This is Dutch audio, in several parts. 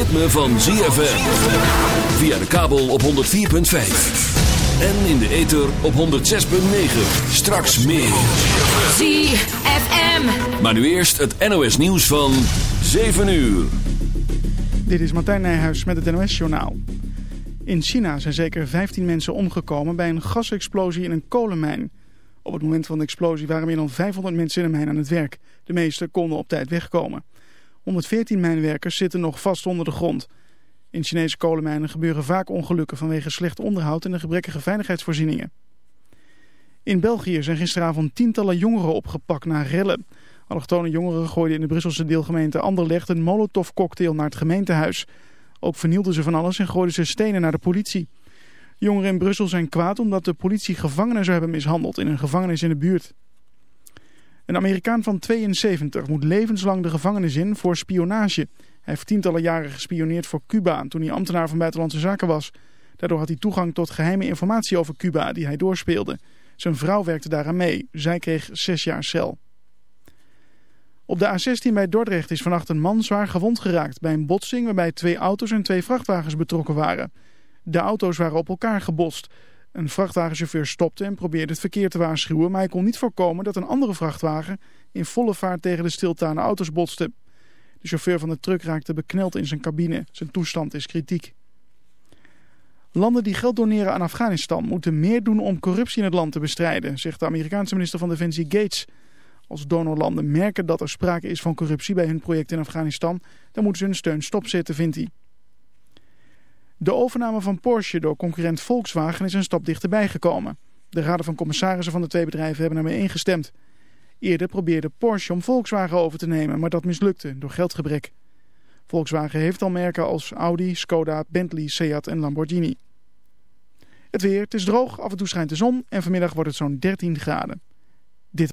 ritme van ZFM. Via de kabel op 104.5. En in de ether op 106.9. Straks meer. ZFM. Maar nu eerst het NOS nieuws van 7 uur. Dit is Martijn Nijhuis met het NOS-journaal. In China zijn zeker 15 mensen omgekomen bij een gasexplosie in een kolenmijn. Op het moment van de explosie waren meer dan 500 mensen in de mijn aan het werk. De meeste konden op tijd wegkomen. 114 mijnwerkers zitten nog vast onder de grond. In Chinese kolenmijnen gebeuren vaak ongelukken vanwege slecht onderhoud en de gebrekkige veiligheidsvoorzieningen. In België zijn gisteravond tientallen jongeren opgepakt na rellen. Allochtone jongeren gooiden in de Brusselse deelgemeente Anderlecht een molotovcocktail naar het gemeentehuis. Ook vernielden ze van alles en gooiden ze stenen naar de politie. Jongeren in Brussel zijn kwaad omdat de politie gevangenen zou hebben mishandeld in een gevangenis in de buurt. Een Amerikaan van 72 moet levenslang de gevangenis in voor spionage. Hij heeft tientallen jaren gespioneerd voor Cuba toen hij ambtenaar van Buitenlandse Zaken was. Daardoor had hij toegang tot geheime informatie over Cuba die hij doorspeelde. Zijn vrouw werkte daaraan mee. Zij kreeg zes jaar cel. Op de A16 bij Dordrecht is vannacht een man zwaar gewond geraakt bij een botsing waarbij twee auto's en twee vrachtwagens betrokken waren. De auto's waren op elkaar gebotst. Een vrachtwagenchauffeur stopte en probeerde het verkeer te waarschuwen, maar hij kon niet voorkomen dat een andere vrachtwagen in volle vaart tegen de stilstaande auto's botste. De chauffeur van de truck raakte bekneld in zijn cabine. Zijn toestand is kritiek. Landen die geld doneren aan Afghanistan moeten meer doen om corruptie in het land te bestrijden, zegt de Amerikaanse minister van Defensie Gates. Als donorlanden merken dat er sprake is van corruptie bij hun project in Afghanistan, dan moeten ze hun steun stopzetten, vindt hij. De overname van Porsche door concurrent Volkswagen is een stap dichterbij gekomen. De raden van commissarissen van de twee bedrijven hebben ermee ingestemd. Eerder probeerde Porsche om Volkswagen over te nemen, maar dat mislukte door geldgebrek. Volkswagen heeft al merken als Audi, Skoda, Bentley, Seat en Lamborghini. Het weer, het is droog, af en toe schijnt de zon en vanmiddag wordt het zo'n 13 graden. Dit.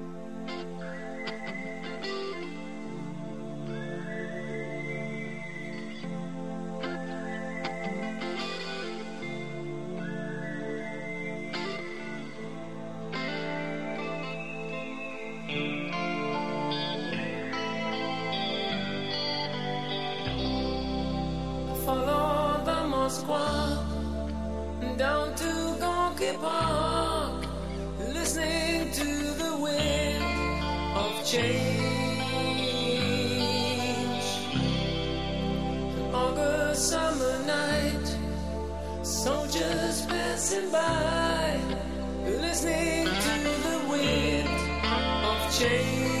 shade.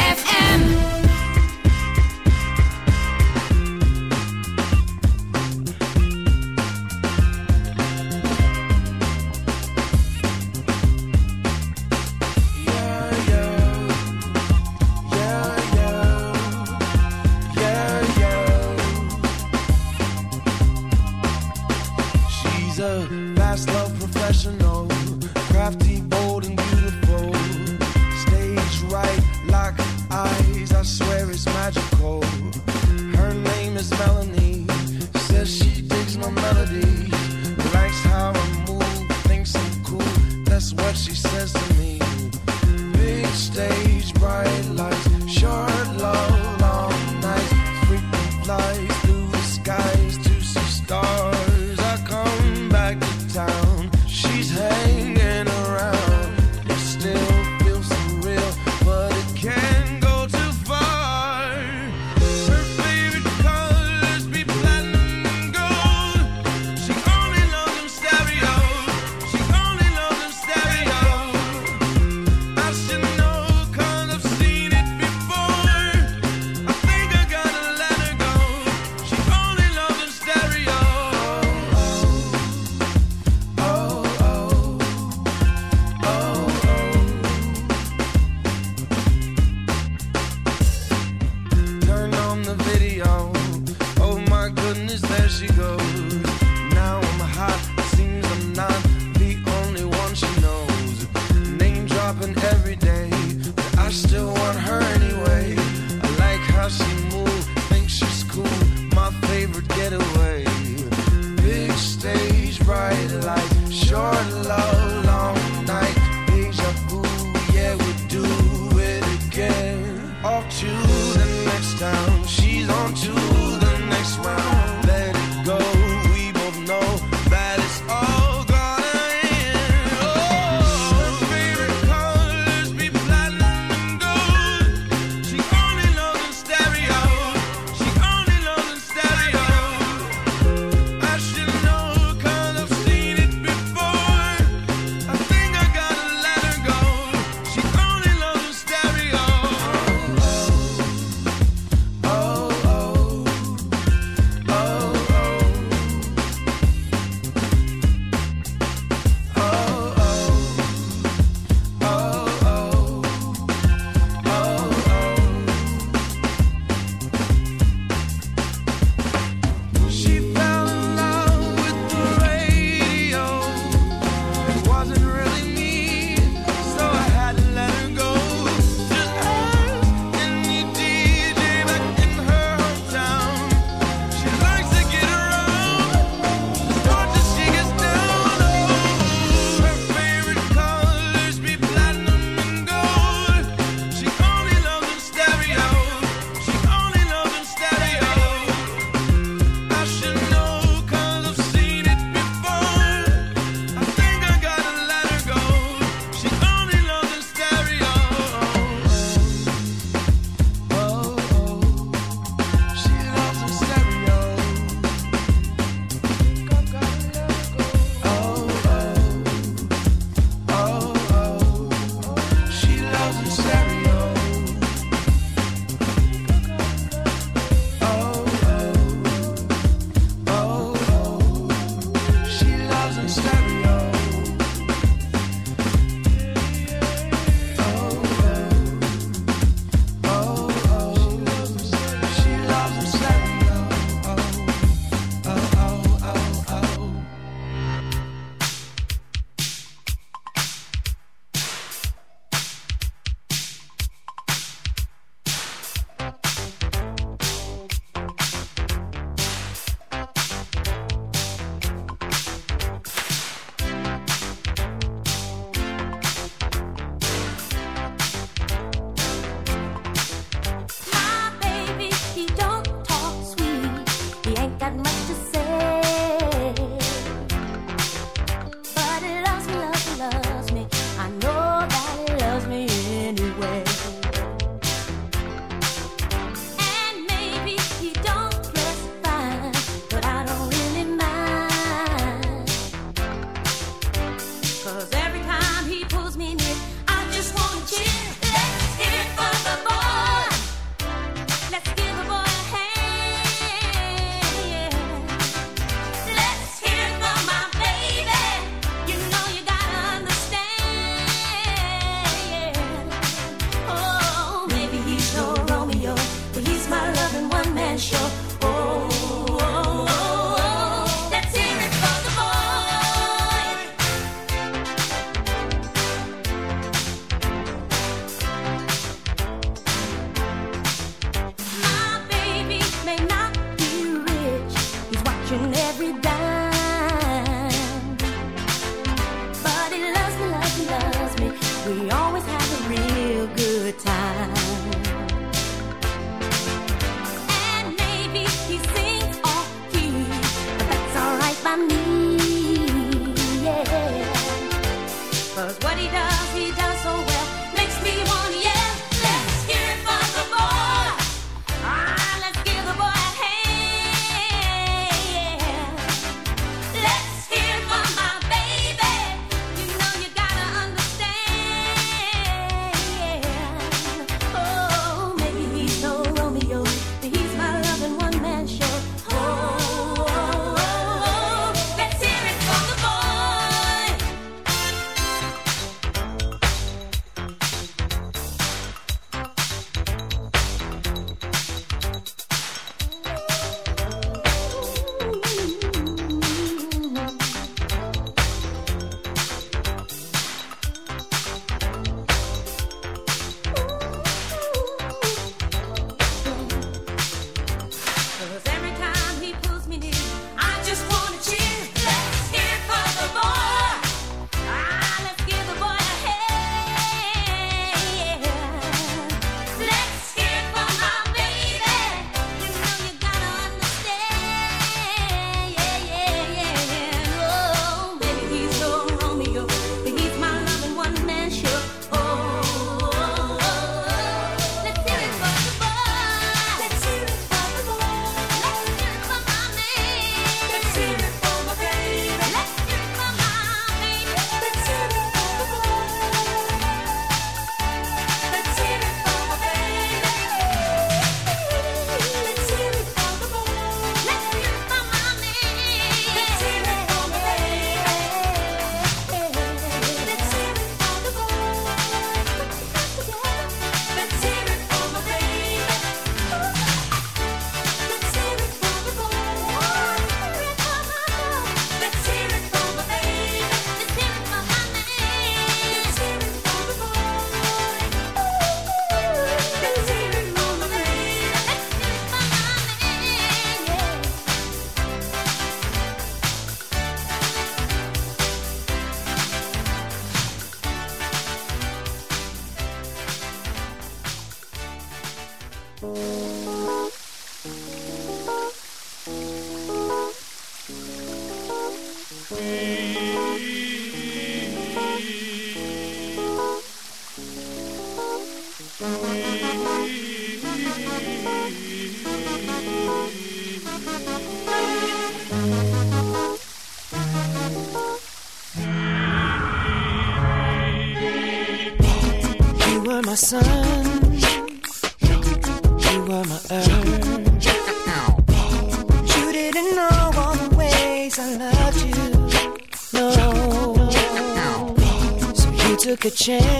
your love. sun. You were my earth. You didn't know all the ways I loved you. No. So you took a chance.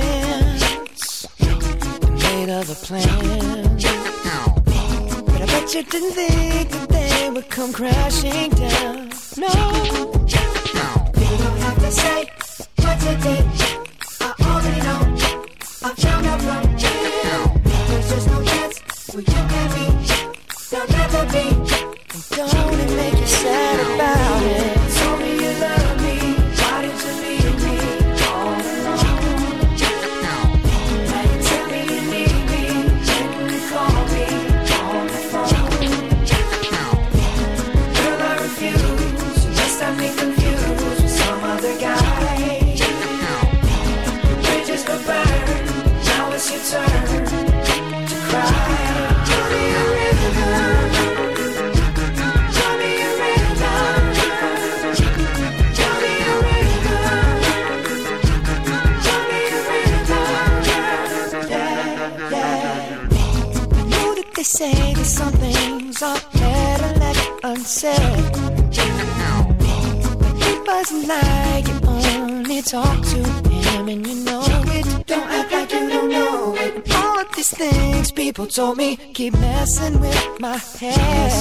People told me keep messing with my head.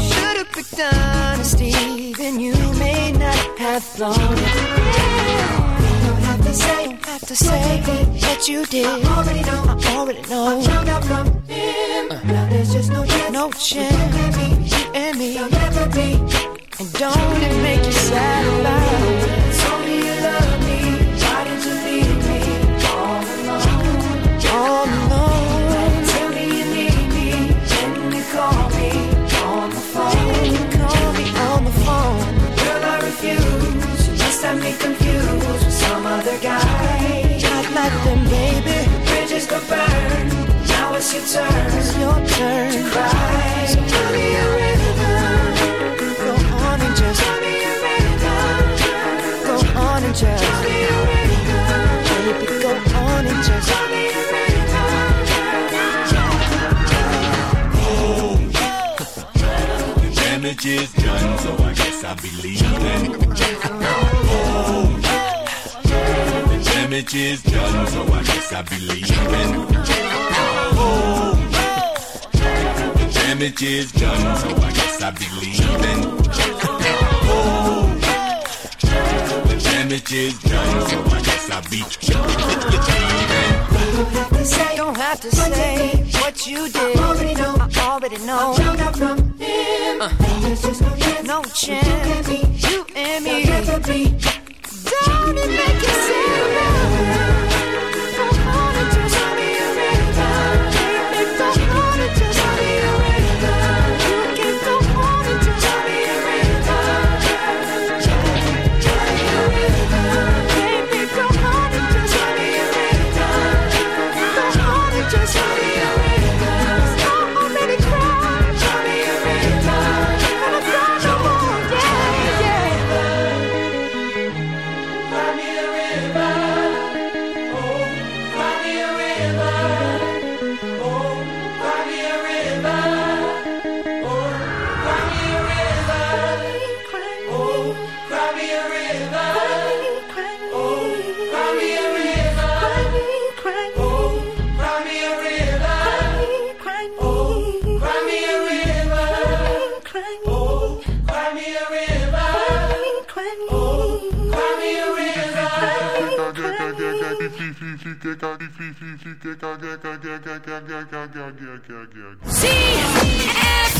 Should've picked honesty, then you may not have flown. Don't have to say, don't have to say that you did. I already know. I already know. I found out from him. Now there's just no chance. No chance. You and me. They'll never be. And don't it make you sad? damage is done, so I guess I believe that. Oh, the damage is done, so I guess I believe that. Oh, the damage is done, so I guess I believe that. Oh, the damage is done, so I guess I be don't have to say. Don't have to say what you did. I already know. I already know. Out from him. Uh. There's just no chance. No chance. You and me. You and me. You'll never ZFM